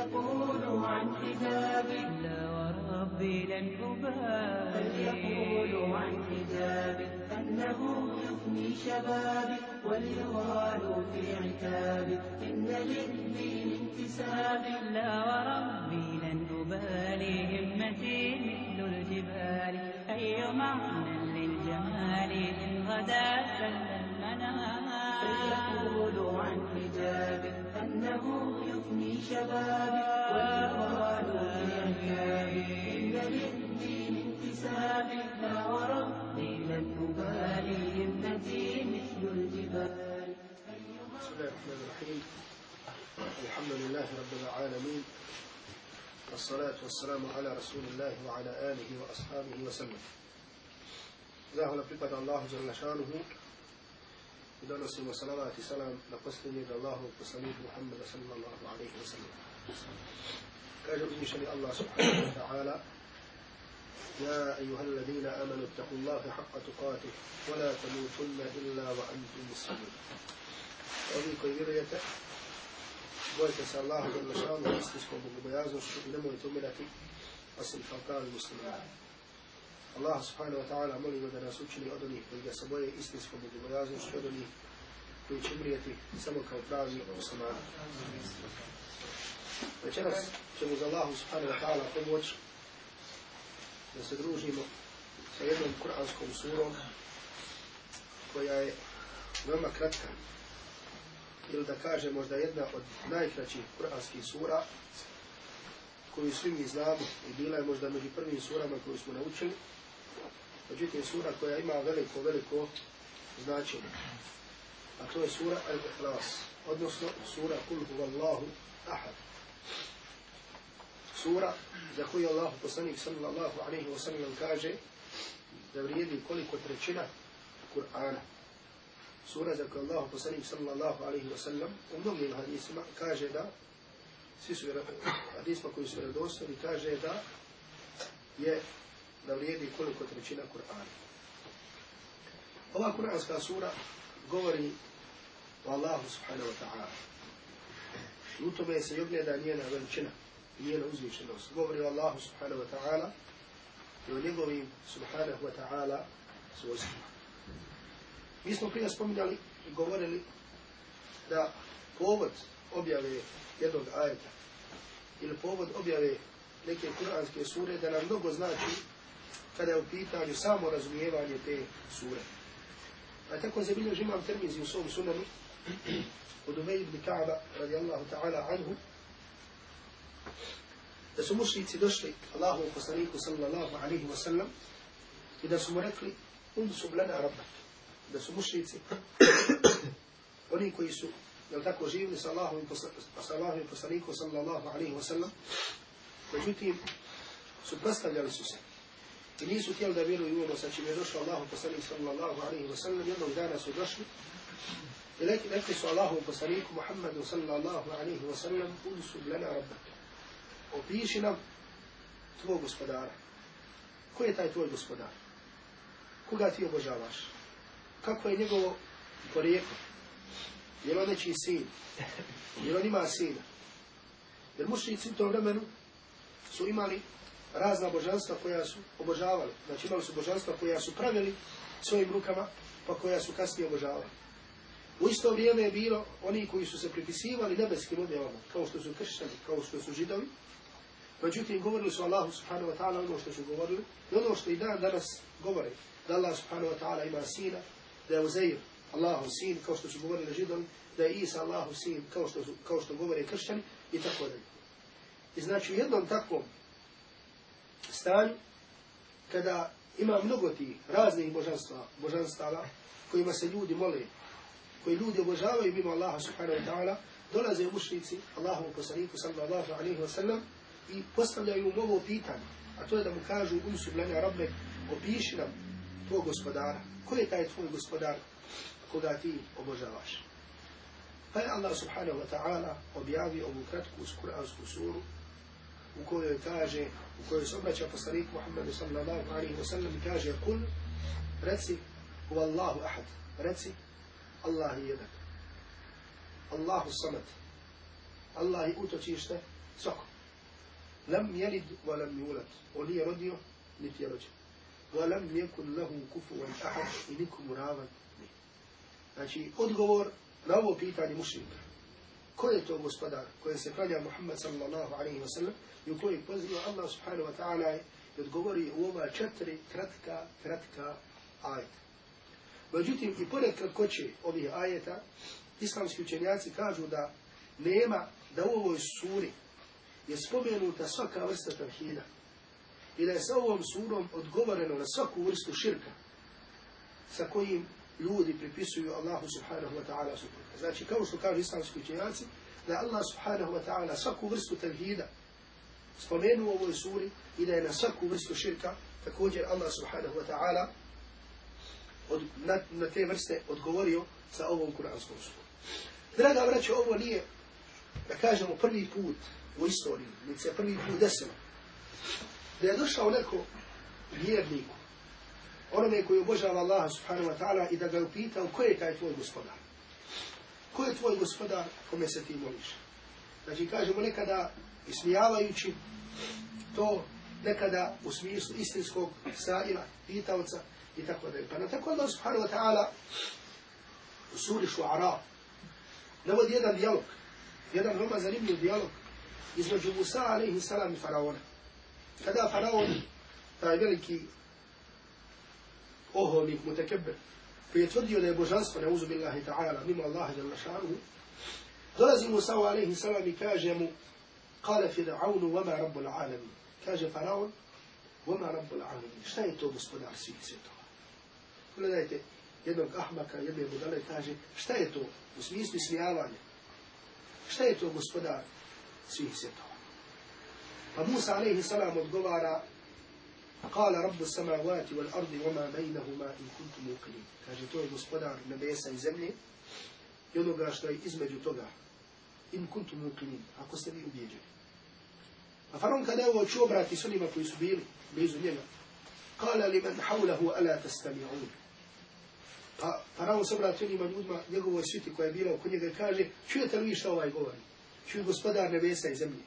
فليقولوا عن حجابي. لا وربي لن أبالي. فليقولوا عن حجابي أنه يفني شبابي وليغالوا في عتابي. إن للدين انتسابي لا وربي لن أبالي. همتي مثل الجبال. أي معنى للجمال إن غدا سل المنام عن حجابي أنه يفني شبابي في عتابي إن للدين انتسابي لا وربي لن أبالي همتي مثل الجبال. بسم الله الرحمن الرحيم الحمد لله رب العالمين. والصلاة والسلام على رسول الله وعلى آله وأصحابه وسلم. Zahvala Allahu Jalla šanuhu i donosimo salavat i salam na posljednjeg Allahu poslaniku Muhammeda sallallahu alaihi wa sallam. Kaže uzmišljeni Allah subhanahu wa ta'ala يا أيها الذين آمنوا اتقوا الله حق تقاته ولا تموتن إلا وأنتم مسلمون ovi koji vjerujete, bojite se Allahu za šanu istinskom bogobojaznošću i nemojte umirati osim kao pravi muslimani. Allah subhanahu wa ta'ala molimo da nas učini od onih koji ga se boje istinskom bogobojaznošću, od onih koji će umrijeti samo kao pravi muslimani. Večeras ćemo za Allahu subhanahu wa ta'ala pomoć da se družimo sa jednom kuranskom surom koja je veoma kratka ili da kaže možda jedna od najkraćih kuranskih sura koju svi mi znamo i bila je možda među prvim surama koju smo naučili. Međutim, sura koja ima veliko, veliko značenje. A to je sura Al-Ikhlas, odnosno sura Kul huvallahu ahad. Sura za koju Allah poslanik sallallahu alaihi wa sallam kaže da vrijedi koliko trećina Kur'ana sura za koju Allah poslanik sallallahu alaihi wa sallam u mnogim hadisima kaže da svi su hadisma koji su vjerodostojni kaže da je da vrijedi koliko trećina Kur'ana. Ova kur'anska sura govori o Allahu subhanahu wa ta'ala. I u tome se ogleda njena veličina i njena uzvišenost. Govori o Allahu subhanahu wa ta'ala i o njegovim subhanahu wa ta'ala svojstvima. Mi smo prije spominjali i govorili da povod objave jednog ajeta ili povod objave neke kuranske sure da nam mnogo znači kada je u pitanju samo razumijevanje te sure. A tako se zabilježi imam termizi u svom sunanu od Ubej ibn Ka'ba radijallahu ta'ala anhu da su mušnici došli Allahu poslaniku sallallahu alaihi wa sallam i da su mu rekli unsub lana rabbak da su mušnici oni koji su jel tako živili sa sa Allahovim poslanikom sallallahu alaihi wa sallam međutim suprostavljali su se i nisu htjeli da vjeruju ono sa čim je došao Allahu poslanik sallallahu alaihi wa sallam jednog dana su došli i rekli su Allahu poslaniku Muhammedu sallallahu alaihi wa sallam unsub lana rabbak opiši nam tvoj gospodara ko je taj tvoj gospodar koga ti obožavaš kako je njegovo porijeklo. Je li on nečiji sin? Je li on ima sina? Jer mušnici u tom vremenu su imali razna božanstva koja su obožavali. Znači imali su božanstva koja su pravili svojim rukama, pa koja su kasnije obožavali. U isto vrijeme je bilo oni koji su se pripisivali nebeskim objavama, kao što su kršćani, kao što su židovi. Međutim, govorili su Allahu subhanahu wa ta'ala ono što su govorili, i ono što i dan danas govore, da Allah subhanahu wa ta'ala ima sina, da je Uzeir Allahu sin, kao što su govorili židovi, da je Isa Allahu sin, kao što, su, kao što govore kršćani, i tako dalje. I znači u jednom takvom stanju, kada ima mnogo tih raznih božanstva, božanstava, kojima se ljudi mole, koji ljudi obožavaju mimo Allaha subhanahu wa ta'ala, dolaze u mušnici Allahu poslaniku sallallahu alaihi wa sallam i postavljaju mu ovo pitanje, a to je da mu kažu unsu blanja rabbe, opiši nam tvoj gospodara, ko je taj tvoj gospodar koga ti obožavaš. Pa je Allah subhanahu wa ta'ala objavio ovu kratku kuransku suru u kojoj kaže, u kojoj se obraća poslanik Muhammedu sallallahu alaihi wa sallam i kaže kul, reci, u Allahu ahad, reci, Allah je jedan. Allahu samad, Allah je utočište svako. Lam jelid wa lam yulad. On nije rodio, niti je rođen. Wa lam yakun lahu kufuwan ahad i nikomu ravan nije. Znači, odgovor na ovo pitanje mušnika. Ko je to gospodar koje se klanja Muhammed sallallahu alaihi wa sallam i u kojoj poziva Allah subhanahu wa ta'ala i odgovori u ova četiri kratka, kratka ajeta. Međutim, i pored kratkoće ovih ajeta, islamski učenjaci kažu da nema, da u ovoj suri je spomenuta svaka vrsta tavhida i da je sa ovom surom odgovoreno na svaku vrstu širka sa kojim ljudi pripisuju Allahu subhanahu wa ta'ala suprotno. Znači, kao što kažu islamski učenjaci, da Allah subhanahu wa ta'ala svaku vrstu tavhida spomenu u ovoj suri i da je na svaku vrstu širka također Allah subhanahu wa ta'ala od, na, na te vrste odgovorio sa ovom kuranskom surom. Draga braće, ovo nije, da kažemo, prvi put u istoriji, niti se prvi put desilo, da je došao neko vjerniku, onome koji obožava Allaha subhanahu wa ta'ala i da ga upitao ko je taj tvoj gospodar. Ko je tvoj gospodar kome se ti moliš? Znači, kažemo nekada ismijavajući to nekada u smislu istinskog sadila, pitavca i tako dalje. Pa na tako Allah subhanahu wa ta'ala u suri Šu'ara navodi jedan dijalog, jedan veoma zanimljiv dijalog između Musa alaihi salam i Faraona. Kada Faraon, taj veliki oholnik, mutekebber, koji je tvrdio da je božanstvo, neuzu billahi ta'ala, mimo Allaha jalla šanu, dolazi Musa alaihi salam i kaže mu, قال وما رب العالمين kaže faraon وما رب العالمين šta je to gospodar svih svjetova gledajte jednog ahmaka jedne budale kaže šta je to u smislu smijavanja šta je to gospodar svih svjetova pa Musa alaihi salam odgovara قال رب السماوات والأرض وما بينهما إن كنتم موقنين kaže to je gospodar nebesa i zemlje i onoga što je između toga in kuntum muqinin ako ste vi ubijeđeni A faraon kada je ovo čuo brati s onima koji su bili blizu njega, kala li men haulahu ala tastami'un. Pa faraon se obrati onima ljudima, njegovoj sviti koja je bila oko njega i kaže, čujete li vi šta ovaj govori? Čuju gospodar nebesa i zemlje.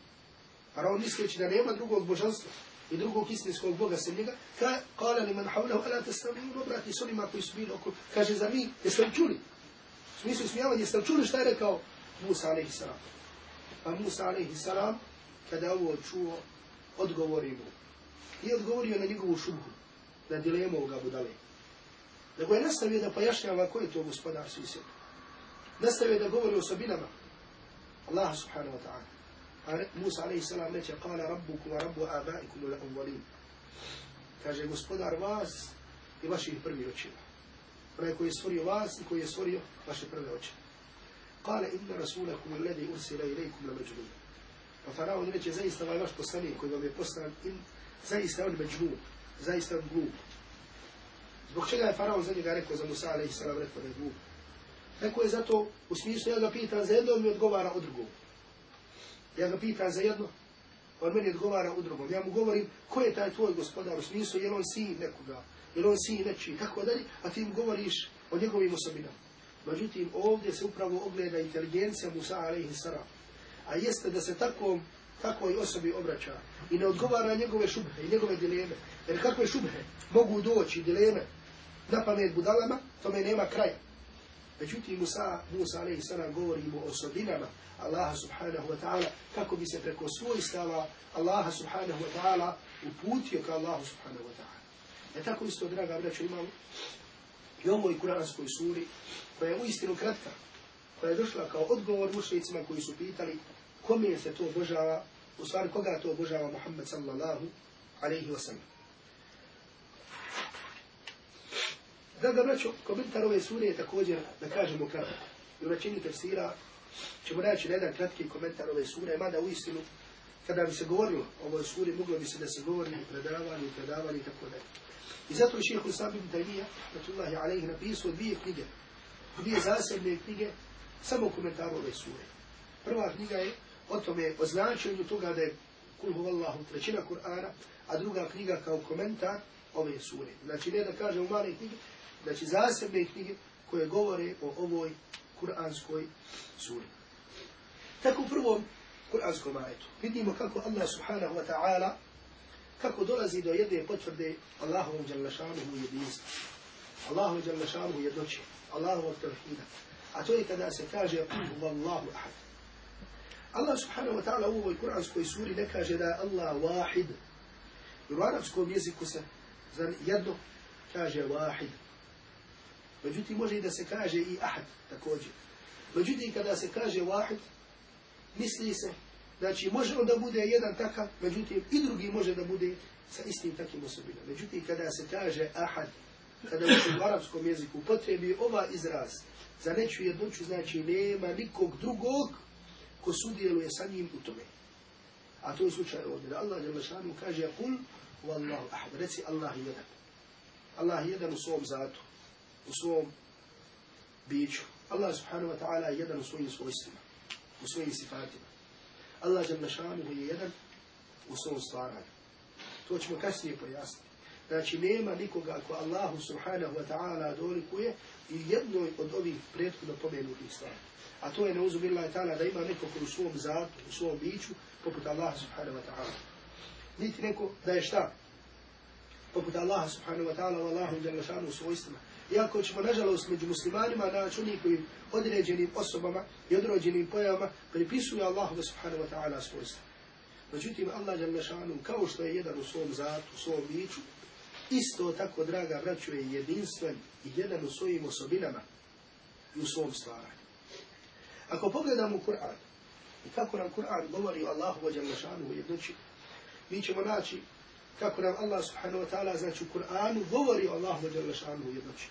Faraon misleći da nema drugog božanstva i drugog istinskog Boga sem njega, ka, kala li men haulahu ala tastami'un, obrati s onima koji su bili oko, kaže za mi, jeste li čuli? U smislu smijavanja, jeste li čuli šta je rekao Musa a.s. Pa Musa a.s. salam kada ovo čuo, odgovori mu. I odgovorio na njegovu šubhu, na dilemu ovoga budale. Nego je nastavio da pojašnjava ko je to gospodar svi svijet. Nastavio da govori o osobinama. Allah subhanahu wa ta'ala. A Musa a.s. salam reče, kala rabbukum wa rabbu abaikum ula awwalin. Kaže, gospodar vas i vaših prvih očeva. Onaj koji je stvorio vas i koji je stvorio vaše prve oče. Kale, inna rasulakum alladhi ursila ilaikum la majnun. Pa faraon reče, zaista ovaj vaš poslanik koji vam je poslan, in, zaista on među, zaista on glup. Zbog čega je faraon za njega rekao za Musa, ali salam rekao da je glup. Rekao je zato, u smislu, ja ga pitan za jedno, on mi odgovara o drugom. Ja ga pitan za jedno, on meni odgovara u drugom. Ja mu govorim, ko je taj tvoj gospodar, u smislu, je on sin nekoga, je on sin nečiji, tako dalje, a ti mu govoriš o njegovim osobinama. Međutim, ovdje se upravo ogleda inteligencija Musa, alaihi salam a jeste da se takvom, takvoj osobi obraća i ne odgovara njegove šubhe i njegove dileme. Jer kakve šubhe mogu doći dileme na pamet budalama, tome nema kraja. Međutim, Musa, Musa alaihi sallam govorimo o osobinama Allaha subhanahu wa ta'ala kako bi se preko svojstava Allaha subhanahu wa ta'ala uputio ka Allahu subhanahu wa ta'ala. E tako isto, draga braćo, imamo i ovoj kuranskoj suri koja je uistinu kratka, koja je došla kao odgovor mušlicima koji su pitali kome se to obožava, u stvari koga to obožava Muhammed sallallahu alaihi wa sallam. Draga braćo, komentar ove sure je također, da kažemo kratko. I u rečini tefsira ćemo naći na jedan kratki komentar ove sure, mada u istinu, kada bi se govorilo o ovoj suri, moglo bi se da se govori i predavali, i predavanje i tako dalje. I zato je šehehu Islam ibn Taymiyyah, ratullahi alaihi, napisao dvije knjige, dvije zasebne knjige, samo komentaru ove sure. Prva knjiga je o tome, o značenju toga da je kul huvallahu trećina Kur'ana, a druga knjiga kao komentar ove sure. Znači ne da kaže u male knjige, znači zasebne knjige koje govore o ovoj kur'anskoj suri. Tako u prvom kuranskom ajetu vidimo kako Allah subhanahu wa ta'ala kako dolazi do jedne potvrde Allahovom djelašanuhu jedinstva. Allahovom djelašanuhu jednoće. Allahovog tevhida. A to je kada se kaže Allahu ahad. Allah subhanahu wa ta'ala u ovoj kuranskoj suri ne kaže da je Allah wahid. U arabskom jeziku se za jedno kaže wahid. Međutim, može i da se kaže i ahad također. Međutim, kada se kaže wahid, misli se, znači može on da bude jedan takav, međutim i drugi može da bude sa istim takim osobinama. Međutim, kada se kaže ahad, kada se u arapskom jeziku potrebi ova izraz za neću jednoću, znači nema nikog drugog ko sudjeluje sa njim u tome. A to je slučaj ovdje, da Allah Đelešanu kaže, kul, wallahu ahad, reci Allah jedan. Allah jedan u svom zatu, u svom biću. Allah subhanahu wa ta'ala jedan u svojim svojstvima, u svojim sifatima. Allah Đelešanu je jedan u svom stvaranju. To ćemo kasnije pojasniti. Znači, nema nikoga ko Allahu subhanahu wa ta'ala dolikuje i jednoj od ovih prethodno pomenutih stvari. A to je neuzu billahi ta'ala da ima neko ko u svom zatu, u svom biću, poput Allaha subhanahu wa ta'ala. Niti neko da je šta? Poput Allaha subhanahu wa ta'ala, Allahu i šanu u svojstvima. Iako ćemo, nažalost, među muslimanima naći oni koji određenim osobama i određenim pojavama pripisuju Allahu subhanahu wa ta'ala svojstva. Međutim, Allah jalla šanu, kao što je jedan u svom zatu, u svom biću, isto tako, draga braću, je jedinstven i jedan u svojim osobinama i u svom stvaranju. Ako pogledamo Kur'an, i kako nam Kur'an govori o Allahu wa jalla u jednoći, mi ćemo naći kako nam Allah subhanahu wa ta'ala znači u Kur'anu govori o Allahu wa jalla u jednoći.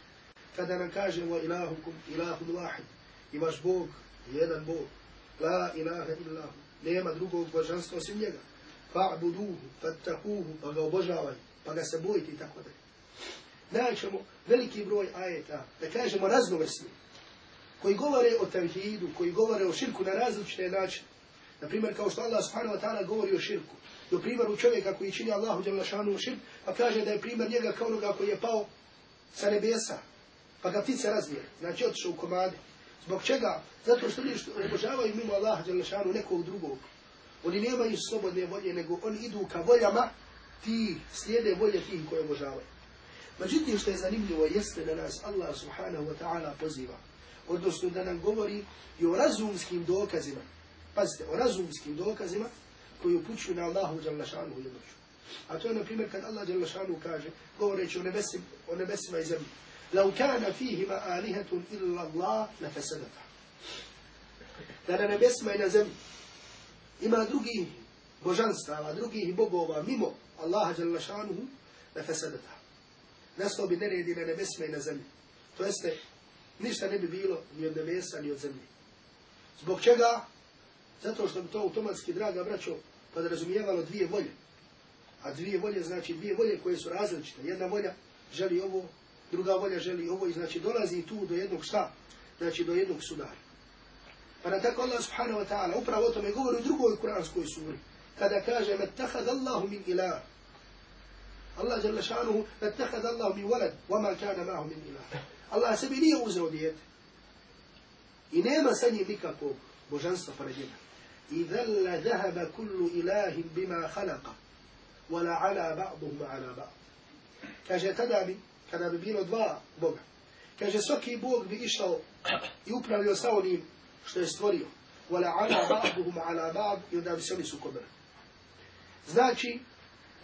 Kada nam kaže wa ilahukum ilahun wahid, i vaš Bog jedan Bog, la ilaha illahu, nema drugog božanstva osim njega. Fa'buduhu, fattakuhu, pa ga obožavaj, pa ga se bojite i tako dalje. Naćemo veliki broj ajeta, da kažemo raznovrsni, koji govore o tevhidu, koji govore o širku na različite načine. Na primjer, kao što Allah subhanahu wa ta'ala govori o širku. Do primjeru čovjeka koji čini Allahu djelašanu širk, pa kaže da je primjer njega kao onoga koji je pao sa nebesa, pa ga ptice razvije, znači otišao u komade. Zbog čega? Zato što oni obožavaju mimo Allaha djelašanu nekog drugog. Oni nemaju slobodne volje, nego oni idu ka voljama ti slijede volje tih koje obožavaju. Međutim, što je zanimljivo jeste da nas Allah subhanahu wa ta'ala poziva odnosno da nam govori i o razumskim dokazima. Pazite, o razumskim dokazima koji upućuju na Allahu Đalešanu jednoću. A to je, na primjer, kad Allah Đalešanu kaže, govoreći o, nebesima, o nebesima i zemlji, لو كان فيهما آلهة إلا الله لفسدتا da na nebesima i na zemlji ima drugih božanstava, drugih bogova mimo Allaha jalla šanuhu na fesadata. Nastao bi neredi na nebesima i na zemlji. To jeste, ništa ne bi bilo ni od nebesa ni od zemlje. Zbog čega? Zato što bi to automatski, draga braćo, podrazumijevalo dvije volje. A dvije volje znači dvije volje koje su različite. Jedna volja želi ovo, druga volja želi ovo i znači dolazi tu do jednog šta? Znači do jednog sudara. Pa na tako Allah subhanahu wa ta'ala upravo o tome govori u drugoj kuranskoj suri. Kada kaže, metahad Allahu min ilah. Allah jalla šanuhu, metahad Allahu min walad, wama kana mahu min ilah. Allah sebi nije uzeo dijete. I nema sa njim nikakvog božanstva pored. I dhalla dhahaba kullu ilahim bima khalaqa. Wala ala ba'duhum ala ba'd. Kaže, tada bi, kada bi bilo dva Boga, kaže, svaki Bog bi išao i upravio sa onim što je stvorio. Wala ala ba'duhum ala ba'd i onda bi se oni sukobili. Znači,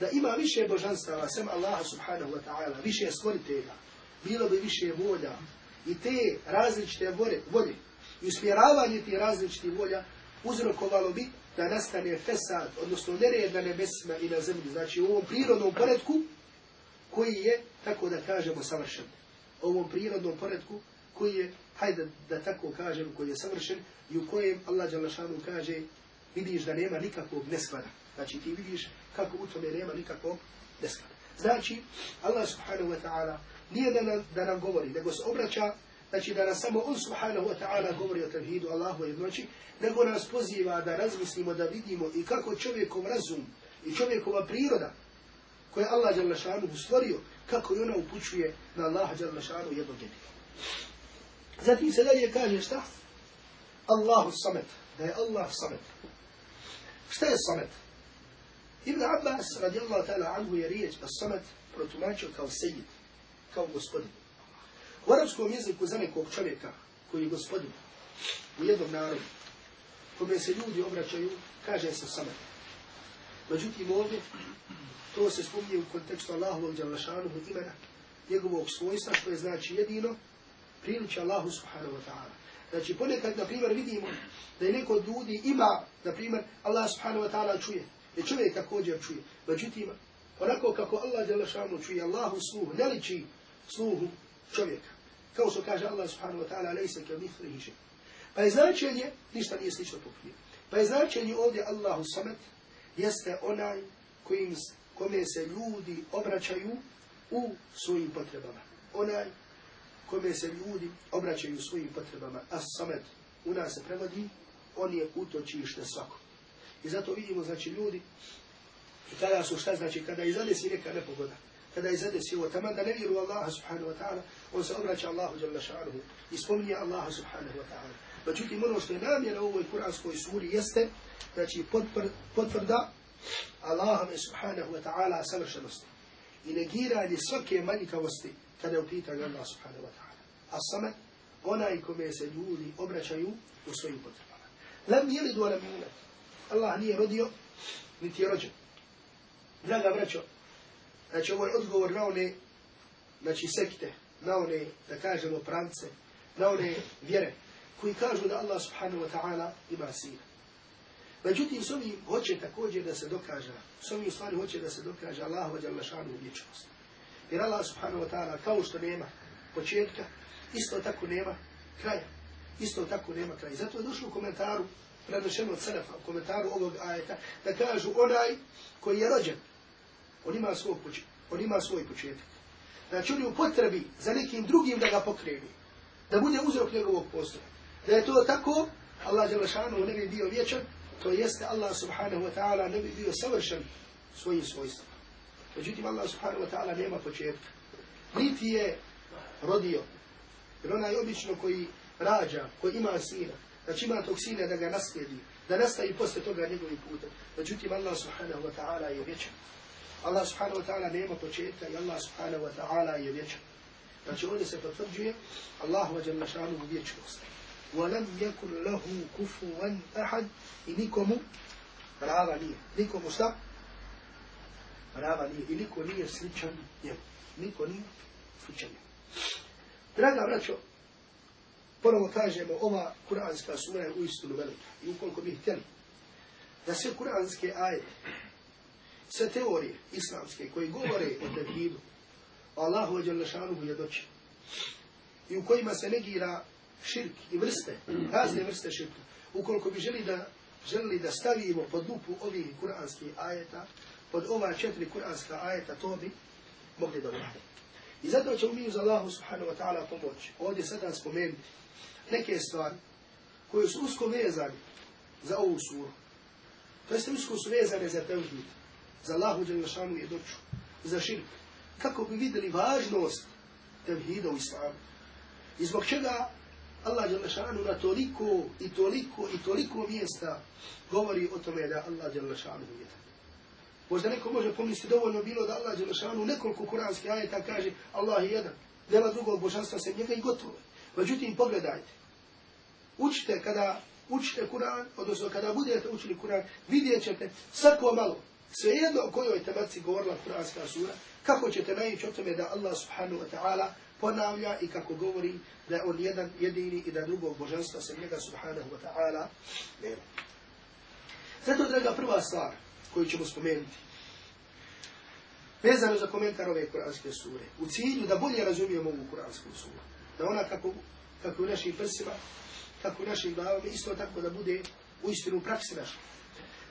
da ima više božanstava, sem Allaha subhanahu wa ta'ala, više stvoritelja, bilo bi više volja i te različite volje, volje i usmjeravanje tih različitih volja uzrokovalo bi da nastane fesad, odnosno nered na nebesima i na zemlji. Znači u ovom prirodnom poredku koji je, tako da kažemo, savršen. Ovom prirodnom poredku koji je, hajde da tako kažem, koji je savršen i u kojem Allah Đalašanu kaže vidiš da nema nikakvog nesklada. Znači ti vidiš kako u tome nema nikakvog nesklada. Znači, Allah subhanahu wa ta'ala nije da nam, da nam govori, nego se obraća, znači da nas samo on subhanahu wa ta'ala govori o tevhidu Allahu jednoći, nego nas poziva da razmislimo, da vidimo i kako čovjekov razum i čovjekova priroda, koje Allah jalla stvorio, kako i ona upućuje na Allaha Đalešanu šanu jednog jedinog. Zatim se dalje kaže šta? Allahu samet. da je Allah samet. Šta je samet? Ibn Abbas radijallahu ta'ala anhu je riječ samet protumačio kao sejid, kao gospodin. U arabskom jeziku za nekog čovjeka koji je gospodin u jednom narodu, kome se ljudi obraćaju, kaže se samet. Međutim ovdje, to se spominje u kontekstu Allahovog djelašanuhu imena, njegovog svojstva, što je znači jedino, priliče Allahu subhanahu wa ta'ala. Znači ponekad, na primjer, vidimo da je neko od ljudi ima, na primjer, Allah subhanahu wa ta'ala čuje. I čovjek također čuje. Međutim, onako kako Allah djelašanu čuje, Allahu sluhu, ne liči sluhu čovjeka. Kao što kaže Allah subhanahu wa ta'ala, lejse ke mithrihi še. Pa je značenje, ništa nije slično pokrije. Pa je značenje ovdje Allahu samet, jeste onaj kojim, kome se ljudi obraćaju u svojim potrebama. Onaj kome se ljudi obraćaju svojim potrebama. A samet u nas se prevodi, on je utočište svako. I zato vidimo, znači, ljudi, i kada su šta, znači, kada izadesi neka nepogoda, kada izadesi ovo, taman da ne vjeru Allaha subhanahu wa ta'ala, on se obraća Allahu jalla ša'anuhu i spominje Allaha subhanahu wa ta'ala. Međutim, ono što je namjera u ovoj kuranskoj suri jeste, znači, potvrda Allahove subhanahu wa ta'ala savršenosti i negiranje svake manjkavosti kada je u pitanju Allah subhanahu wa ta'ala. A samet, onaj kome se ljudi obraćaju u svojim potrebama. Lam jelidu alam julet. Allah nije rodio, niti je rođen. Draga braćo, znači ovo je odgovor na one, znači sekte, na one, da kažemo, prance, na one vjere, koji kažu da Allah subhanahu wa ta'ala ima sina. Međutim, s ovim hoće također da se dokaže, s ovim stvari hoće da se dokaže Allahu wa jalla vječnost. Jer Allah subhanahu wa ta'ala, kao što nema početka, isto tako nema kraja. Isto tako nema kraja. Zato je došlo u komentaru, prenošeno od Selefa, u komentaru ovog ajeta, da kažu onaj koji je rođen, on ima svoj, on ima svoj početak. Znači on je u potrebi za nekim drugim da ga pokreni, da bude uzrok njegovog postoja. Da je to tako, Allah je lašanu ne bi bio vječan, to jeste Allah subhanahu wa ta'ala ne bi bio savršen svojim svojstvama. Međutim, Allah subhanahu wa ta'ala nema početka. Niti je rodio. Jer onaj obično koji rađa, koji ima sina, znači ima tog sina da ga naslijedi, da nastavi posle toga njegovim putem. Međutim, Allah subhanahu wa ta'ala je vječan. Allah subhanahu wa ta'ala nema početka i Allah subhanahu wa ta'ala je vječan. Znači ovdje se potvrđuje Allahu wa jalla šanu vječnosti. وَلَمْ يَكُنْ لَهُ كُفُوًا أَحَدٍ I nikomu prava nije. Nikomu šta? Prava nije. I niko nije sličan njemu. Niko nije sličan njemu. Draga braćo, ponovo kažemo, ova kuranska sura je uistinu velika. I ukoliko bih htjeli da sve kuranske ajete, sve teorije islamske koje govore o tevhidu, o Allahu i Đalešanuhu je doći. I u kojima se negira širk i vrste, razne vrste širka. Ukoliko bi želi da, želi da stavimo pod lupu ovih kuranskih ajeta, pod ova četiri kuranska ajeta, to bi mogli da uradi. I zato ćemo mi uz Allahu subhanahu wa ta'ala pomoći. Ovdje sada spomenuti neke stvari koje su usko vezane za ovu suru. To jeste usko su vezane za tevhid, za Allahu dželjašanu i doću, za širk. Kako bi videli važnost tevhida u islamu. I zbog čega Allah dželjašanu na toliko i toliko i toliko mjesta govori o tome da Allah dželjašanu je tako. Možda neko može pomisliti dovoljno bilo da Allah dželjašanu nekoliko kuranskih ajeta kaže Allah je jedan. Nema drugog božanstva sem njega i gotovo. Međutim, pogledajte. Učite kada učite Kur'an, odnosno kada budete učili Kur'an, vidjet ćete svako malo, svejedno o kojoj tematici govorila Kur'anska sura, kako ćete najići o tome da Allah subhanahu wa ta'ala ponavlja i kako govori da je on jedan jedini i da drugog božanstva se njega subhanahu wa ta'ala nema. Zato, draga, prva stvar koju ćemo spomenuti, vezano za komentar ove kuranske sure, u cilju da bolje razumijemo ovu kuransku suru, da ona kako, kako u našim prsima, kako u našim glavama, isto tako da bude u istinu praksi naša.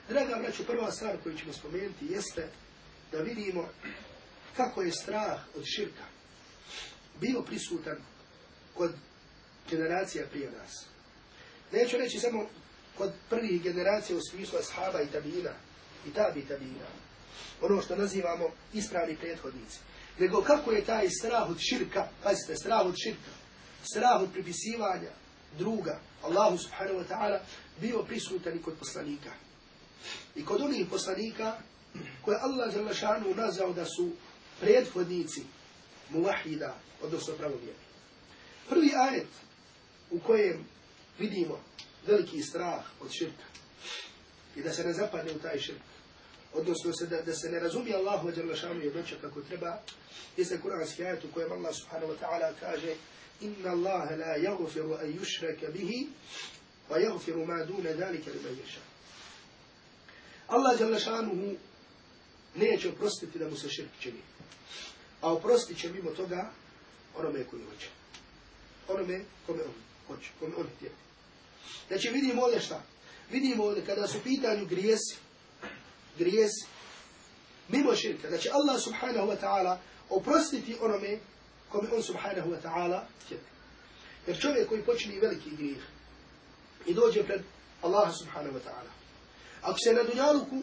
Draga braću, prva stvar koju ćemo spomenuti jeste da vidimo kako je strah od širka bio prisutan kod generacija prije nas. Neću reći samo kod prvih generacija u smislu ashaba i tabina, i tabi tabina, ono što nazivamo ispravni prethodnici. Nego kako je taj strah od širka, pazite, strah od širka, strah od pripisivanja druga, Allahu subhanahu wa ta'ala, bio prisutan i kod poslanika. I kod onih poslanika koje Allah Đalešanu nazao da su prethodnici muvahida, odnosno pravovjerni. Prvi ajet u kojem vidimo veliki strah od širka i da se ne zapadne u taj širk, odnosno se da, da se ne razumije Allahu Đalešanu je doća kako treba, jeste kuranski ajet u kojem Allah subhanahu wa ta'ala kaže Inna Allahe la yaghfiru an yushraka bihi wa yaghfiru ma dune dhalika liman yasha. Allah dželle šanuhu neće oprostiti da mu se širk čini. A oprostit će mimo toga onome koji hoće. Onome kome on hoće, kome on htje. Znači vidimo ovdje šta? Vidimo ovdje kada su pitanju grijesi, grijesi, mimo širka, da će Allah subhanahu wa ta'ala oprostiti onome kome on subhanahu wa ta'ala htje. Jer čovjek koji počini veliki grijeh i dođe pred Allaha subhanahu wa ta'ala, ako se na dunjaluku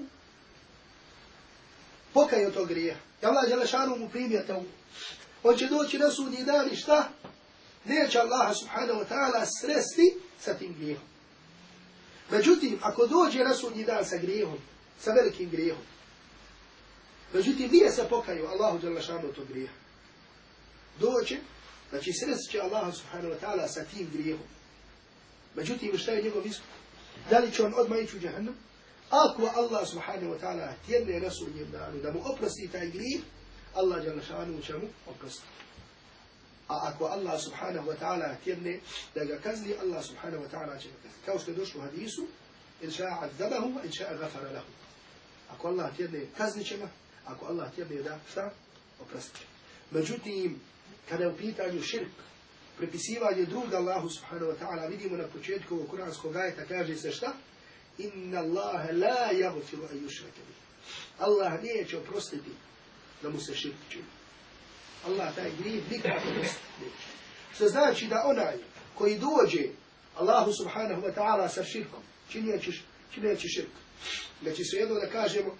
pokaje od tog. I Allah je lešanu mu primjer. On će doći na sudnji dan i šta? Neće Allaha subhanahu wa ta'ala sresti sa tim grijehom. Međutim, ako dođe na sudnji dan sa grijehom, sa velikim grijehom, međutim, nije se pokaju Allahu je lešanu tog grija. Doće, znači sresti će Allaha subhanahu wa ta'ala sa tim grijehom. Međutim, šta je njegov istup? Da li će on odmah ići u džahannam? Ako Allah subhanahu wa ta'ala tjedne na sudnjem danu da mu oprosti taj grijeh, Allah jala šanu će mu oprostiti. A ako Allah subhanahu wa ta'ala tjedne da ga kazni, Allah subhanahu wa ta'ala će ga kazni. Kao što je došlo u hadisu, in ša'a adzabahu, in ša'a gafara lahu. Ako Allah tjedne kazni će ga, ako Allah tjedne da šta? Oprosti će. Međutim, kada je u pitanju širk, prepisivanje druga Allahu subhanahu wa ta'ala, vidimo na početku ovog kuranskog ajeta, kaže se šta? inna Allahe la yaghfiru an yushraka bih. Allah neće oprostiti da mu se širk čini. Allah taj grijeh nikako neće. Što znači da onaj koji dođe Allahu subhanahu wa ta'ala sa širkom, činjeći, činjeći širk. Znači se jedno da kažemo,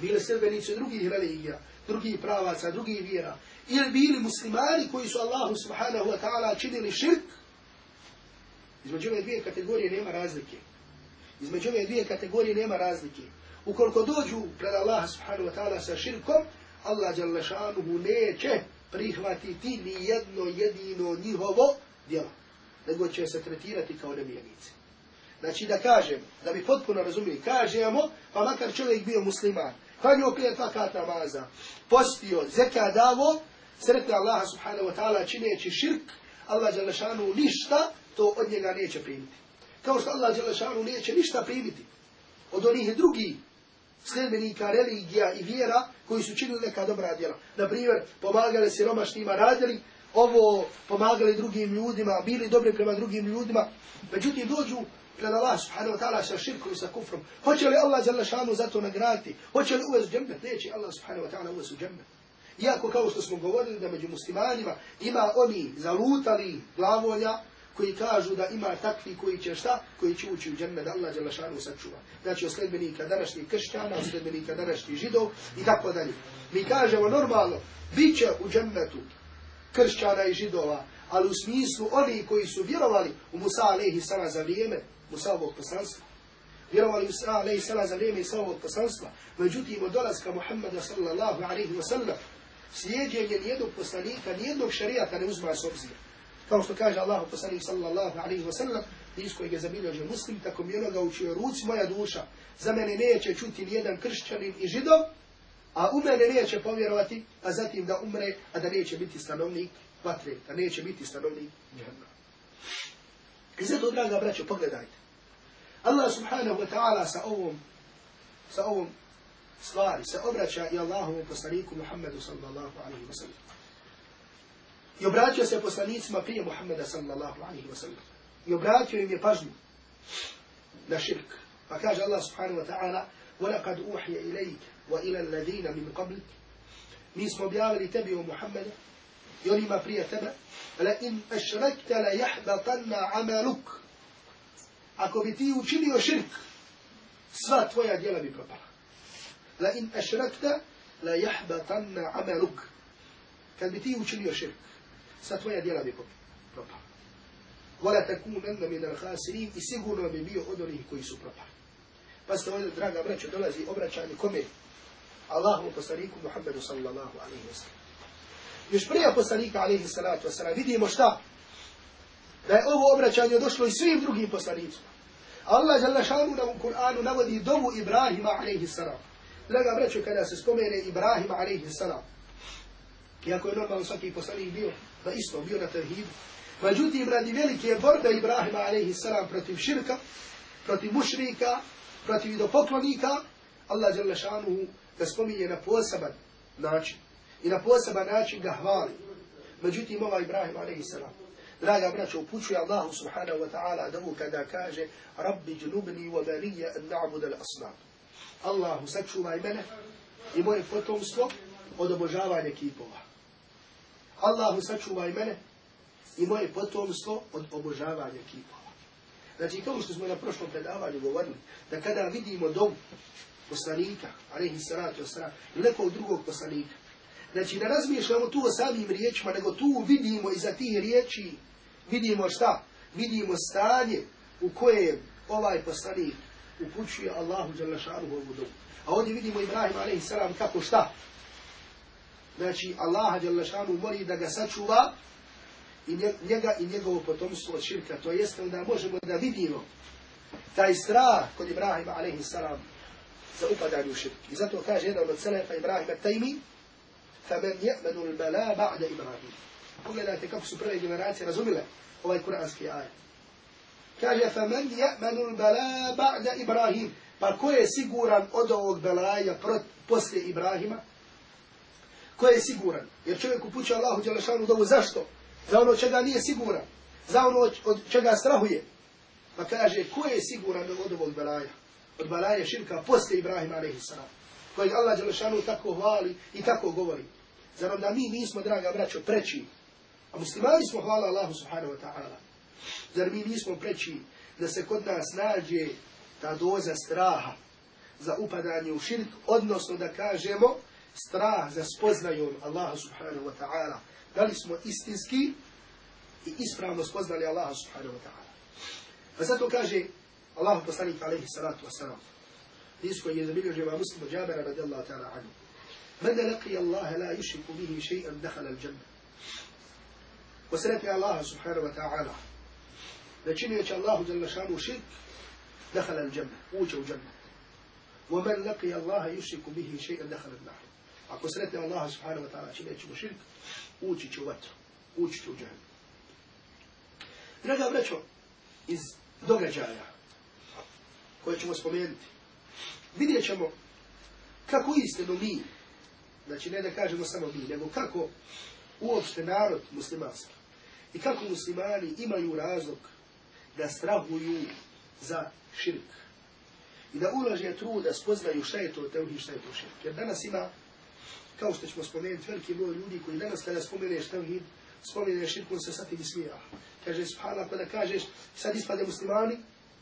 bile srbenice drugih religija, drugih pravaca, drugih vjera, ili bili muslimani koji su Allahu subhanahu wa ta'ala činili širk, između ove dvije kategorije nema razlike. Između ove dvije kategorije nema razlike. Ukoliko dođu pred Allah subhanahu wa ta'ala sa širkom, Allah Đalešanuhu neće prihvatiti ni jedno jedino njihovo djelo. Nego će se tretirati kao nevijenici. Znači da kažem, da bi potpuno razumili, kažemo, pa makar čovjek bio musliman, klanio pet vakat namaza, postio, zeka davo, sretne Allah subhanahu wa ta'ala čineći širk, Allah jalla ništa to od njega neće primiti kao što Allah Đelešanu neće ništa primiti od onih drugih sljedbenika religija i vjera koji su činili neka dobra djela. Naprimjer, pomagali siromašnjima, radili ovo, pomagali drugim ljudima, bili dobri prema drugim ljudima. Međutim, dođu pred Allah subhanahu wa ta'ala sa širkom i sa kufrom. Hoće li Allah Đelešanu za to nagraditi? Hoće li uvez u? Neće Allah subhanahu wa ta'ala uvez u džemmet. Iako kao što smo govorili da među muslimanima ima oni zalutali glavolja, koji kažu da ima takvi koji će šta, koji će ući u džennet, Allah dželle šanu sačuva. Znači osledbenika današnjih kršćana, osledbenika današnjih židov i tako dalje. Mi kažemo normalno, bit će u džennetu kršćana i židova, ali u smislu oni koji su vjerovali u Musa alaihi sana za vrijeme Musa'ovog poslanstva. Vjerovali u Musa alaihi sana za vrijeme Musa'ovog poslanstva. Međutim, od dolaska Muhammeda sallallahu alaihi wa sallam, slijedjenje nijednog poslanika, nijednog šarijata ne uzma s obzira. Kao što kaže Allah poslanik sallallahu alaihi wa sallam, iz kojeg je zabilježio muslim, tako mi onoga učio ruci moja duša, za mene neće čuti nijedan kršćanin i židov, a u mene neće povjerovati, a zatim da umre, a da neće biti stanovnik vatre, da neće biti stanovnik džahannama. I zato, draga braćo, pogledajte. Allah subhanahu wa ta'ala sa ovom, sa ovom stvari se obraća i Allahovom poslaniku Muhammedu sallallahu alaihi wa sallam. I obratio se poslanicima prije Muhammeda sallallahu alaihi wa sallam. I obratio im je pažnju na širk. Pa kaže Allah subhanahu wa ta'ala وَلَقَدْ أُوحِيَ إِلَيْكَ وَإِلَى الَّذِينَ مِنْ قَبْلِكَ Mi smo objavili tebi o Muhammeda i onima prije tebe لَإِنْ أَشْرَكْتَ لَيَحْبَطَنَّ عَمَلُكَ Ako bi ti učinio širk, sva tvoja djela bi propala. لَإِنْ أَشْرَكْتَ لَيَحْبَطَنَّ عَمَلُكَ Kad bi ti učinio širk, sa tvoja djela bi propala. Vola takunanna min al-khasirin i sigurno bi bio od onih koji su propali. Pa ste ovdje, draga braćo, dolazi obraćanje kome? Allahu poslaniku Muhammedu sallallahu alaihi wa sallam. Još prije poslanika alaihi salatu wa sallam vidimo šta? Da je ovo obraćanje došlo i svim drugim poslanicima. Allah jalla šanu nam u Kur'anu navodi dovu Ibrahima alaihi salam. Draga braćo, kada se spomene Ibrahima alaihi salam, iako je normalno svaki poslanik bio na isto, bio na tevhidu, međutim, radi velike borbe Ibrahima a.s. protiv širka, protiv mušrika, protiv idopoklonika, Allah jalla šanuhu ga spominje na poseban način. I na poseban način ga hvali. Međutim, ova Ibrahim a.s. Draga braća, upućuje Allahu subhanahu wa ta'ala da mu kada kaže Rabbi džnubni wa barija an na'bud al asnam. Allahu sačuvaj mene i moje potomstvo od obožavanja kipova. Allahu sačuvaj mene i moje potomstvo od obožavanja kipova. Znači, kao što smo na prošlom predavanju govorili, da kada vidimo dom poslanika, alaihi salatu wasalam, ili nekog drugog poslanika, znači ne razmišljamo tu o samim riječima, nego tu vidimo iza tih riječi, vidimo šta? Vidimo stanje u koje ovaj poslanik upućuje Allahu Đalešanu ovu domu. A ovdje vidimo Ibrahim a.s. kako šta? Znači, Allah Đalešanu moli da ga sačuva i njega i njegovo potomstvo od širka. To jeste onda možemo da vidimo taj strah kod Ibrahima a.s. za upadanje u širk. I zato kaže jedan od selefa Ibrahima Tajmi, فَمَنْ يَأْمَنُ الْبَلَا بَعْدَ إِبْرَاهِيم Pogledajte kako su prve generacije razumile ovaj kuranski ajat. Kaže, فَمَنْ يَأْمَنُ الْبَلَا بَعْدَ إِبْرَاهِيم Pa ko je siguran od ovog belaja poslije Ibrahima? Ko je siguran? Jer čovjek upuća Allahu Đelešanu dovu zašto? Za ono čega nije siguran. Za ono od čega strahuje. Pa kaže, ko je siguran od ovog belaja? Od belaja širka posle Ibrahima a.s. Kojeg Allah Đelešanu tako hvali i tako govori. Zar onda mi nismo, draga braćo, preći? A muslimani smo hvala Allahu subhanahu wa ta'ala. Zar mi nismo preći da se kod nas nađe ta doza straha za upadanje u širk, odnosno da kažemo strah za spoznajom Allaha subhanahu wa ta'ala. Da li smo istinski i ispravno spoznali Allaha subhanahu wa ta'ala. Pa zato kaže Allahu poslanik alaihi salatu wa salam. Hadis koji je zabilio živa muslimu Jabera radijallahu ta'ala anhu. من لقي الله لا يشرك به شيئا دخل الجنة وسنتي الله سبحانه وتعالى لكن الله جل شانه شرك دخل الجنة وجه الجنة ومن لقي الله يشرك به شيئا دخل النار Ako sretne Allah subhanahu wa ta'ala čine mu širk, ući će u vatru, ući će u džahnu. Draga braćo, iz događaja koje ćemo spomenuti, vidjet ćemo kako istinu mi, znači ne da kažemo samo mi, nego kako uopšte narod muslimanski i kako muslimani imaju razlog da strahuju za širk i da ulaže trud da spoznaju šta je to teuhid, šta je to širk. Jer danas ima, kao što ćemo spomenuti, veliki broj ljudi koji danas kada spomeneš tevhid, spomeneš širk, on se sad ti smija. Kaže, subhanallah, pa kada kažeš, sad ispade muslimani,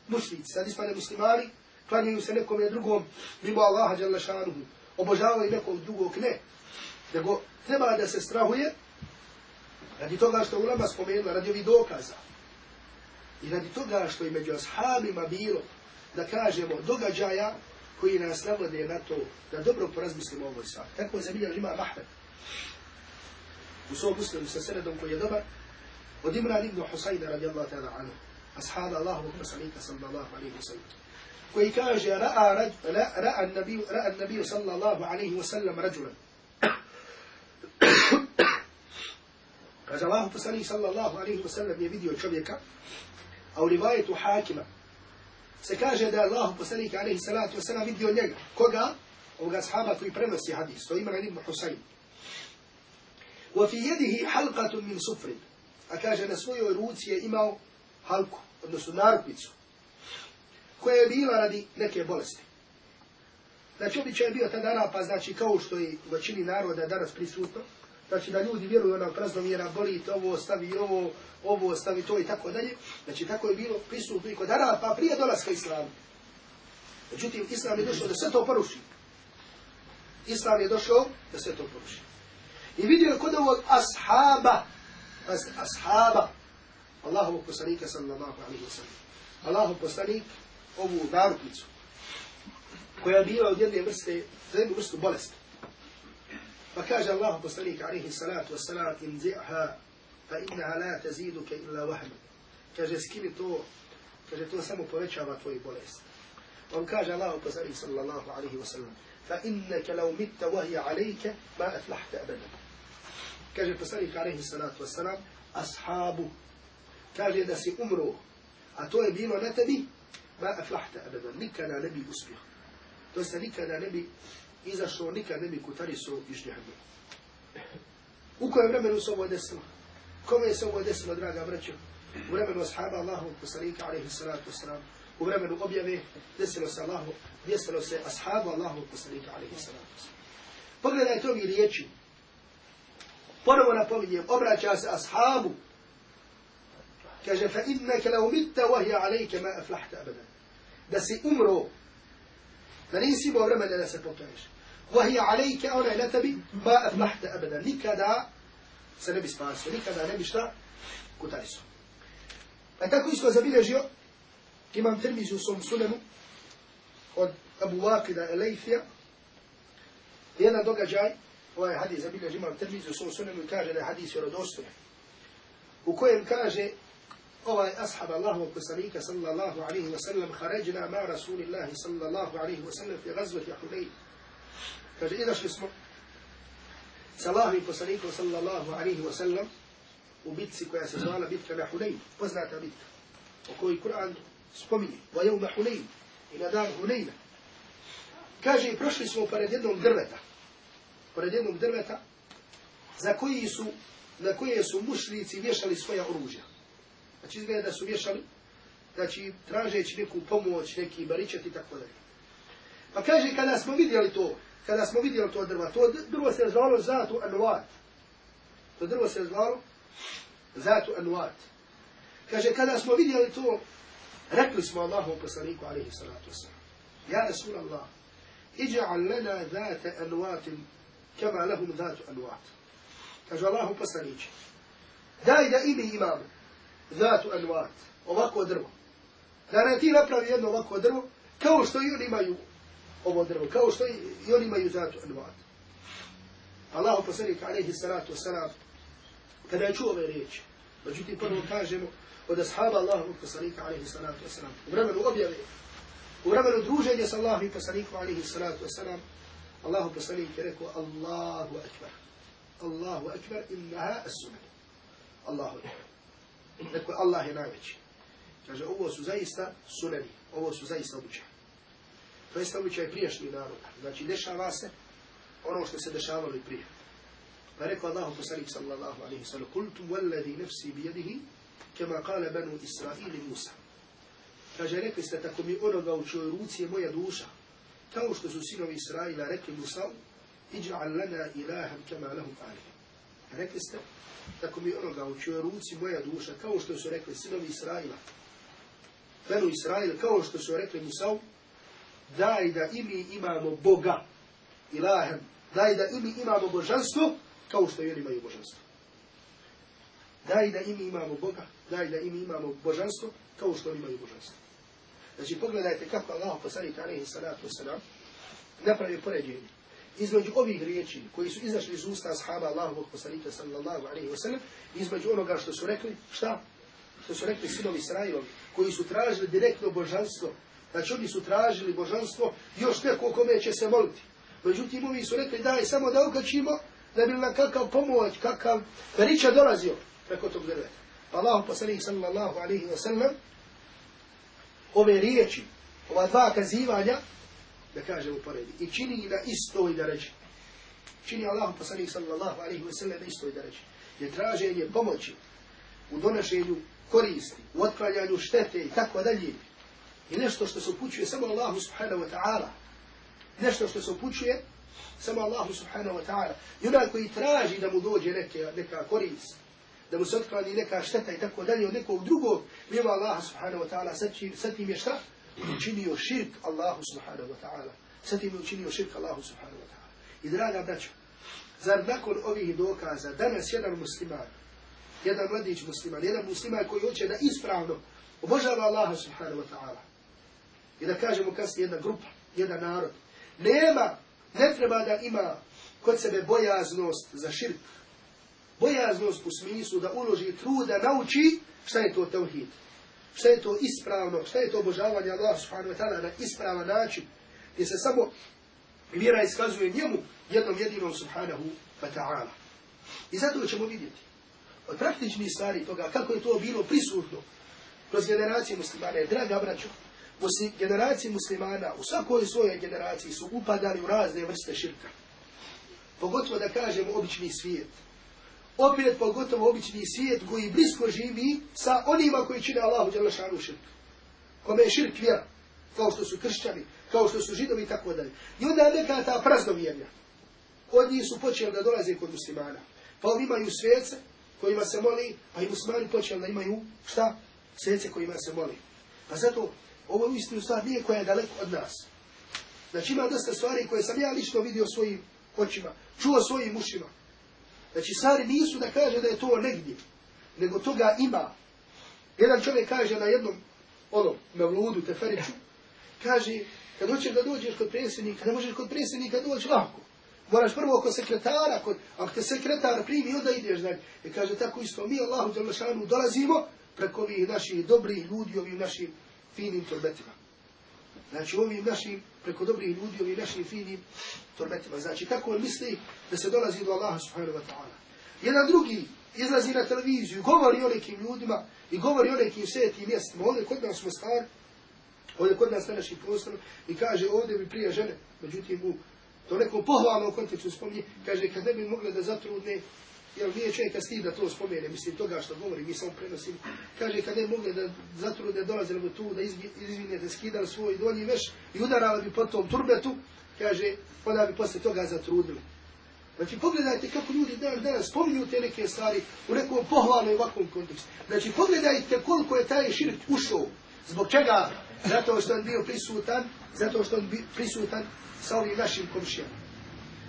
mušlici, sad ispade muslimani, klanjaju se nekom drugom, mimo Allaha, djela šanuhu, obožavaju nekog drugog, ne. Nego treba da se strahuje, radi toga što ulama spomenula, radi ovih dokaza. I radi toga što je među ashabima bilo, da kažemo, događaja koji nas navode na to, da dobro porazmislimo ovoj stvari. Tako je zamiljeno ima Mahmed. U svom muslimu sa sredom koji je dobar, od Imran ibn Husayna radijallahu ta'ala anhu, ashaba Allahu poslanika sallallahu alaihi wa sallam, koji kaže, ra'a, ra'a, nabi, ra'a nabi sallallahu alaihi wa sallam rađulan. kaže Allahu poslanik sallallahu alaihi wa sallam je vidio čovjeka, a u rivajetu hakima, se kaže da je Allah poslanik alaihi salatu wasalam vidio njega. Koga? Ovoga sahaba koji prenosi hadis. To ima ibn Husayn. Wa fi jedihi halqatu min sufrin. A kaže na svojoj ruci je imao halku, odnosno narukvicu, koja je bila radi neke bolesti. Znači običaj je bio tada pa znači kao što je u većini naroda danas prisutno, znači da ljudi vjeruju ona praznomjera, boli to ovo, stavi ovo, ovo, stavi to i tako dalje. Znači tako je bilo prisutno i kod Arapa prije dolaska Islama. Međutim, Islam je došao da sve to poruši. Islam je došao da sve to poruši. I vidio je kod ovog ashaba, ashaba, Allahovog poslanika sallallahu alaihi wa sallam. Allahov poslanik ovu narukvicu koja je bila od jedne vrste, za jednu vrstu bolesti. فكاج الله بصريك عليه الصلاة والسلام انزعها فإنها la تزيدك إلا وهما kaže skini to kaže to samo povećava tvoju bolest on kaže Allahu poslanik sallallahu alaihi wa sallam fa innaka law mitta wa hiya alayka ma aflahta abadan kaže poslanik alaihi salatu wa sallam ashabu kaže da si umro a to je bilo na tebi ma aflahta abadan nikada ne bi uspio to se nikada ne bi izašao nikad ne bi kutarisao iz džehennema u kojem vremenu se ovo desilo? Kome se ovo desilo draga braćo? U vremenu ashaba Allahovog poslanika alaihi salatu wasalam, u vremenu objave desilo se Allahu desilo se ashabu Allahovog poslanika alaihi salatu vesselam pogledajte ovi riječi. Ponovo napominjem, obraća se ashabu, kaže, fa innaka la umitta wahja alejke ma aflahta abadan. Da si umro, da nisi imao vremena da se pokaješ. Wahja alejke, ona je na tebi, ma aflahta abadan. Nikada se ne bi spasio, nikada ne bi šta kutariso. Pa tako isto zabilježio, imam termizi u svom sunenu, od Abu Waqida Elejfija, jedan događaj, ovaj hadis zabilježi imam termizu u svom sunenu i kaže da je hadis vjerodostojan. U kojem kaže ovaj ashab Allahovog poslanika sallallahu alaihi wa sallam haređna ma rasulillahi sallallahu alaihi wa sallam fi gazvati Hunayn. Kaže, izašli smo sa Allahovim poslanikom sallallahu alaihi wa sallam u bitci koja se zvala bitka na Hunayn, poznata bitka, o kojoj Kur'an spominje, va jevma Hunayn, i na dan Hunayna. Kaže, prošli smo pored jednog drveta, pored jednog drveta, za koji su, na koje su mušlici vješali svoja oružja. Znači izgleda da su vješali, znači tražeći neku pomoć, neki baričet i tako dalje. Pa kaže, kada smo vidjeli to, kada smo vidjeli to drva, to drvo se zvalo Zatu Anuat. To drvo se zvalo Zatu Anuat. Kaže, kada smo vidjeli to, rekli smo Allahom poslaniku, alaihi salatu wasalam, Ja Rasul Allah, iđa'al lana zate anuatim kama lahum zatu anwat. Kaže Allahu poslanici, daj da i mi imamo zatu anwat, ovako drvo. Da nam ti napravi jedno ovako drvo, kao što i oni imaju ovo drvo, kao što i oni imaju zatu anwat. Allah poslanik, alaihi salatu wasalam, kada je čuo ove riječi, međutim prvo kažemo od ashaba Allahu poslanika, alaihi salatu wasalam, u vremenu objave, u vremenu druženja sa Allahom poslanikom, alaihi salatu wasalam, Allahu poslanik je rekao Allahu akbar. Allahu akbar innaha as-sunan. Allahu akbar. Rekao Allah je najveći. Kaže ovo su zaista sunani. Ovo su zaista običaj. To je običaj prijašnji naroda. Znači dešava se ono što se dešavalo i prije. Pa rekao Allahu poslanik sallallahu alaihi sallam Kultu walladhi nafsi bijedihi kema kale banu Israili Musa. Kaže rekli ste tako mi onoga u čoj ruci je moja duša kao što su sinovi Israila rekli Musa, iđa'al lana ilaha kama lahum alih. Rekli ste, tako mi onoga u čoj ruci moja duša, kao što su rekli sinovi Israila, Benu Israil, kao što su rekli Musa, daj da i mi imamo Boga, ilahem, daj da i mi imamo božanstvo, kao što i oni imaju božanstvo. Daj da i mi imamo Boga, daj da i mi imamo božanstvo, kao što oni imaju božanstvo. Znači pogledajte kako Allah poslanik alaihi salatu wasalam napravio poređenje između ovih riječi koji su izašli iz usta ashaba Allahovog poslanika sallallahu alaihi wasalam između onoga što su rekli, šta? Što su rekli sinovi Israilovi koji su tražili direktno božanstvo. Znači oni su tražili božanstvo još neko kome će se moliti. Međutim, ovi su rekli daj samo da okačimo da bi nam kakav pomoć, kakav verića dolazio preko tog drveta. Allah poslanik sallallahu alaihi wasallam ove riječi, ova dva kazivanja, da u poredi. I čini na istoj da. Čini Allah poslanik sallallahu alaihi wa sallam na istoj da. Je traženje pomoći u donošenju koristi, u otklanjanju štete i tako dalje. I nešto što se upućuje samo Allahu subhanahu wa ta'ala. Nešto što se upućuje samo Allahu subhanahu wa ta'ala. I onaj koji traži da mu dođe neke, neka korist, da mu se otklani neka šteta i tako dalje od nekog drugog, mimo Allaha subhanahu wa ta'ala, sad tim je šta? Učinio širk Allahu subhanahu wa ta'ala. Sa tim je učinio širk Allahu subhanahu wa ta'ala. I draga braćo, zar nakon ovih dokaza danas jedan musliman jedan mladić musliman, jedan musliman koji hoće da ispravno obožava Allaha subhanahu wa ta'ala. I da kažemo kasnije jedna grupa, jedan narod. Nema, ne treba da ima kod sebe bojaznost za širk. Bojaznost u smislu da uloži trud da nauči šta je to tevhid. Šta je to ispravno, šta je to obožavanje Allah subhanahu wa ta'ala na ispravan način. Gdje se samo vjera iskazuje njemu jednom jedinom subhanahu wa ta'ala. I zato ćemo vidjeti od praktičnih stvari toga kako je to bilo prisutno kroz generacije muslimana. Draga braćo, generacije muslimana u svakoj svojoj generaciji su upadali u razne vrste širka. Pogotovo da kažemo obični svijet. Opet pogotovo obični svijet koji blisko živi sa onima koji čine Allahu Đalešanu širk. Kome je širk vjera, kao što su kršćani, kao što su židovi i tako dalje. I onda neka ta praznovjerja, od njih su počeli da dolaze kod muslimana. Pa oni imaju svece kojima se moli, a i muslimani počeli da imaju šta? Svece kojima se moli. Pa zato ovo je istinu stvar nije koja je daleko od nas. Znači ima dosta stvari koje sam ja lično vidio svojim očima, čuo svojim ušima. Znači stvari nisu da kaže da je to negdje, nego toga ima. Jedan čovjek kaže na jednom, ono, na vludu, teferiću, kaže, kad hoćeš da dođeš kod predsjednika, ne možeš kod predsjednika doći lako. Moraš prvo kod sekretara, kod, ako te sekretar primi, onda ideš dalje. I kaže, tako isto, mi Allahu Đalešanu dolazimo preko ovih naših dobrih ljudi, ovih naših finim torbetima. Znači, ovim našim, preko dobrih ljudi, ovim našim finim torbetima. Znači, kako on misli da se dolazi do Allaha subhanahu wa ta'ala. Jedan drugi izlazi na televiziju, govori o nekim ljudima i govori o nekim svetim mjestima. Ovdje kod nas smo stari, ovdje kod nas na našim prostorom i kaže ovdje bi prije žene, međutim u to nekom pohvalnom kontekstu spominje, kaže kad ne bi mogle da zatrudne, jer nije čovjeka stid da to spomene, mislim toga što govori, mi samo prenosimo, kaže kad ne bi mogle da zatrude, dolazili bi tu da izvinete, skidali svoj donji veš i udarali bi po tom turbetu, kaže, onda bi posle toga zatrudili. Znači, pogledajte kako ljudi dan danas spominju te neke stvari u nekom pohvalnom ovakvom kontekstu. Znači, pogledajte koliko je taj širk ušao. Zbog čega? Zato što on bio prisutan, zato što on bio prisutan sa ovim našim komšijama.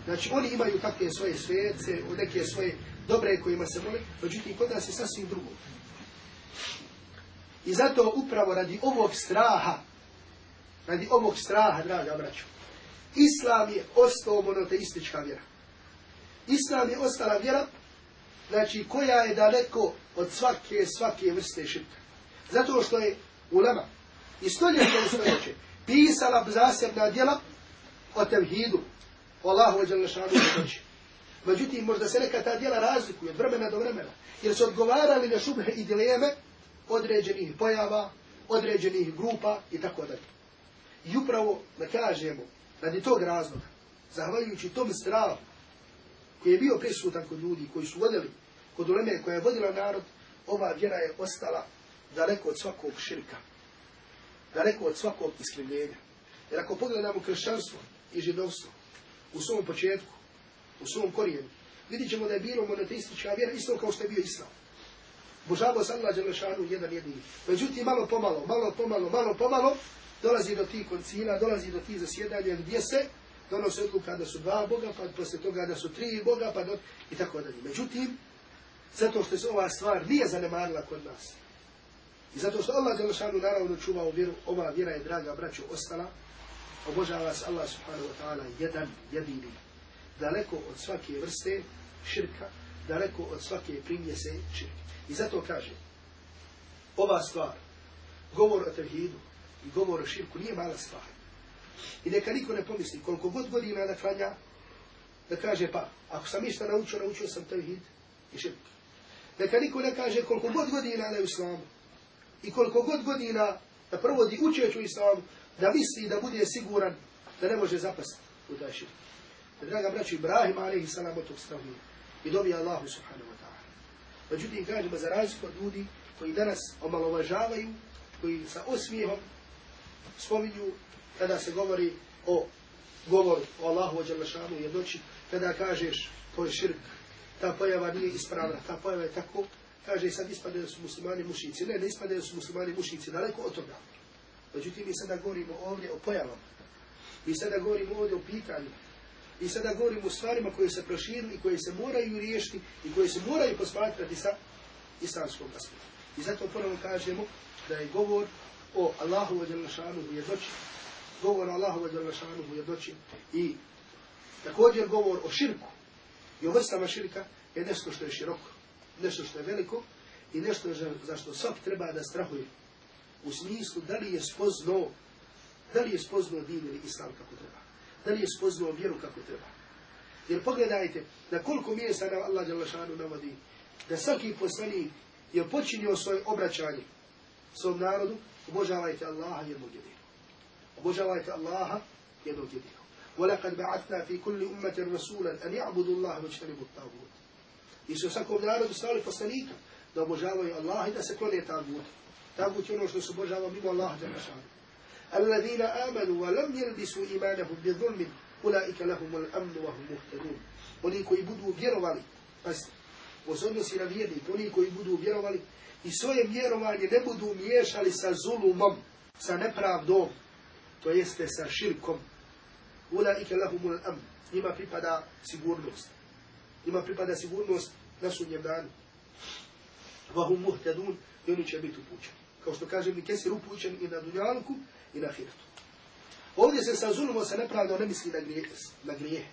Znači, oni imaju takve svoje svece, neke svoje dobre kojima se moli, međutim, kod nas je sasvim drugo. I zato upravo radi ovog straha, radi ovog straha, draga braću, Islam je ostao monoteistička vjera. Islam je ostala vjera, znači koja je daleko od svake, svake vrste širka. Zato što je ulema i stoljeće u stoljeće pisala zasebna djela o tevhidu, o Allahu ođelešanu i. Međutim, možda se neka ta djela razlikuju od vremena do vremena, jer su odgovarali na šubhe i dileme određenih pojava, određenih grupa i tako dalje. I upravo da kažemo, radi tog razloga, zahvaljujući tom strahu koji je bio prisutan kod ljudi koji su vodili, kod uleme koja je vodila narod, ova vjera je ostala daleko od svakog širka, daleko od svakog iskrivljenja. Jer ako pogledamo kršćanstvo i židovstvo u svom početku, u svom korijenu, vidit ćemo da je bilo monoteistička vjera isto kao što je bio islam. Božavo se Allah Đelešanu jedan jedini. Međutim, malo pomalo, malo pomalo, malo pomalo, dolazi do tih koncila, dolazi do tih zasjedanja gdje se donose odluka da su dva Boga, pa posle toga da su tri Boga, pa do... i tako dalje. Međutim, zato što se ova stvar nije zanemarila kod nas, i zato što Allah Đelešanu naravno čuvao vjeru, ova vjera je, draga braću, ostala, obožava se Allah subhanahu wa ta'ala jedan, jedini, daleko od svake vrste širka, daleko od svake primjese širka. I zato kaže, ova stvar, govor o tevhidu i govor o širku nije mala stvar. I neka niko ne pomisli koliko god godina da klanja, da kaže pa, ako sam išta naučio, naučio sam tevhid i širk. Neka niko ne kaže koliko god godina da je u islamu i koliko god godina da provodi učeću islamu, da misli da bude siguran da ne može zapasti u taj širk. Draga braći, Ibrahim alaihi salam od tog stavljena i dobija Allahu subhanahu wa ta'ala. Međutim, kažemo za razliku od ljudi koji danas omalovažavaju, koji sa osmijehom spominju kada se govori o govoru o Allahu wa Đalešanu jednoći, kada kažeš to je širk, ta pojava nije ispravna, ta pojava je tako, kaže sad ispade da su muslimani mušici. Ne, ne ispade da su muslimani mušici, daleko od toga. Međutim, mi sada govorimo ovdje o pojavama. Mi sada govorimo ovdje o pitanju i sada govorimo o stvarima koje se proširili i koje se moraju riješiti i koje se moraju posmatrati sa islamskog aspekta. I zato ponovno kažemo da je govor o Allahu wa Đalešanu u jednoći, govor o Allahu wa Đalešanu u jednoći. I također govor o širku i o vrstama širka je nešto što je široko, nešto što je veliko i nešto za što svak treba da strahuje. U smislu da li je spoznao da li je spoznao din ili islam kako treba, da li je spoznao vjeru kako treba. Jer pogledajte na koliko mjesta nam Allah Đalešanu navodi da svaki poslanik je počinio svoje obraćanje svom narodu, obožavajte Allaha jednog jedinog. Obožavajte Allaha jednog jedinog. وَلَقَدْ بَعَثْنَا فِي كُلِّ أُمَّةٍ رَسُولًا أَنْ يَعْبُدُوا اللَّهَ وَاجْتَنِبُوا الطَّاغُوتَ I su svakom narodu stali poslanika da obožavaju Allaha i da se klone tagut. Tagut je ono što se obožava mimo Allaha za našanu. الذين آمنوا ولم يلبسوا إيمانهم بظلم أولئك لهم الأمن وهم مهتدون oni koji budu vjerovali, pazite, ovo se odnosi na vjernik, oni koji budu vjerovali i svoje vjerovanje ne budu miješali sa zulumom, sa nepravdom, to jeste sa širkom. Ulaike lahumul am, njima pripada sigurnost. Njima pripada sigurnost na sudnjem danu. Vahum muhtedun i oni će biti upućeni. Kao što kaže mi kesir upućen i na dunjalku i na ahiretu. Ovdje se sa zulumom, se nepravdom ne misli na grijeh. Na grijeh.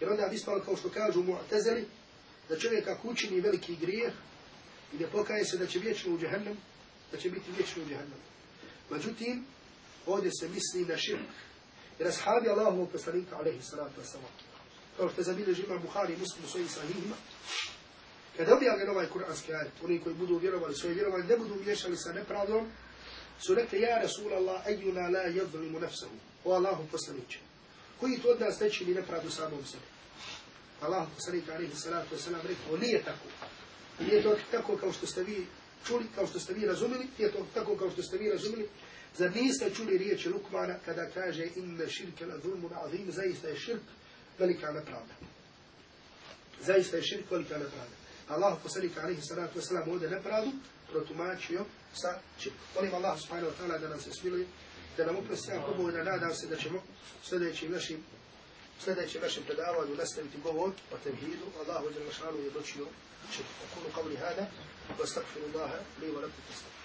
Jer onda bi ispalo kao što kažu mu'tezeli, da čovjek ako učini veliki grijeh i ne pokaje se da će vječno u džahannam, da će biti vječno u džahannam. Međutim, ovdje se misli na širk. Jer ashabi Allahovu poslanika, alaihi salatu wasalam, kao što je zabilježi imam Buhari i muslim u svojim sahihima, kada objavljen ovaj kuranski ajet, oni koji budu vjerovali svoje vjerovali, ne budu miješali sa nepravdom, su rekli, ja Rasulallah, ejuna la jadlimu nefsahu, o Allahu poslaniće. Koji to od nas ne čini nepravdu samom sebi? Allah poslanik alaihi salatu wasalam rekao, nije tako. Nije to tako kao što ste vi čuli, kao što ste vi razumili, nije to tako kao što ste vi razumili. Zar niste čuli riječi Lukmana kada kaže inne širke la na azim, zaista je širk velika nepravda. Zaista je širk velika nepravda. Allah poslanik alaihi salatu wasalam ovdje nepravdu protumačio sa širkom. Molim Allah subhanahu wa ta'ala da nam se smiluje, da nam uprosti jako boju, da nadam se da ćemo sljedećim našim sljedećem našem predavanju nastaviti govor o tevhidu. Allahu je šanu je dočio. Čekaj, akunu qavli hada, wa stakfiru Allaha, li wa lakum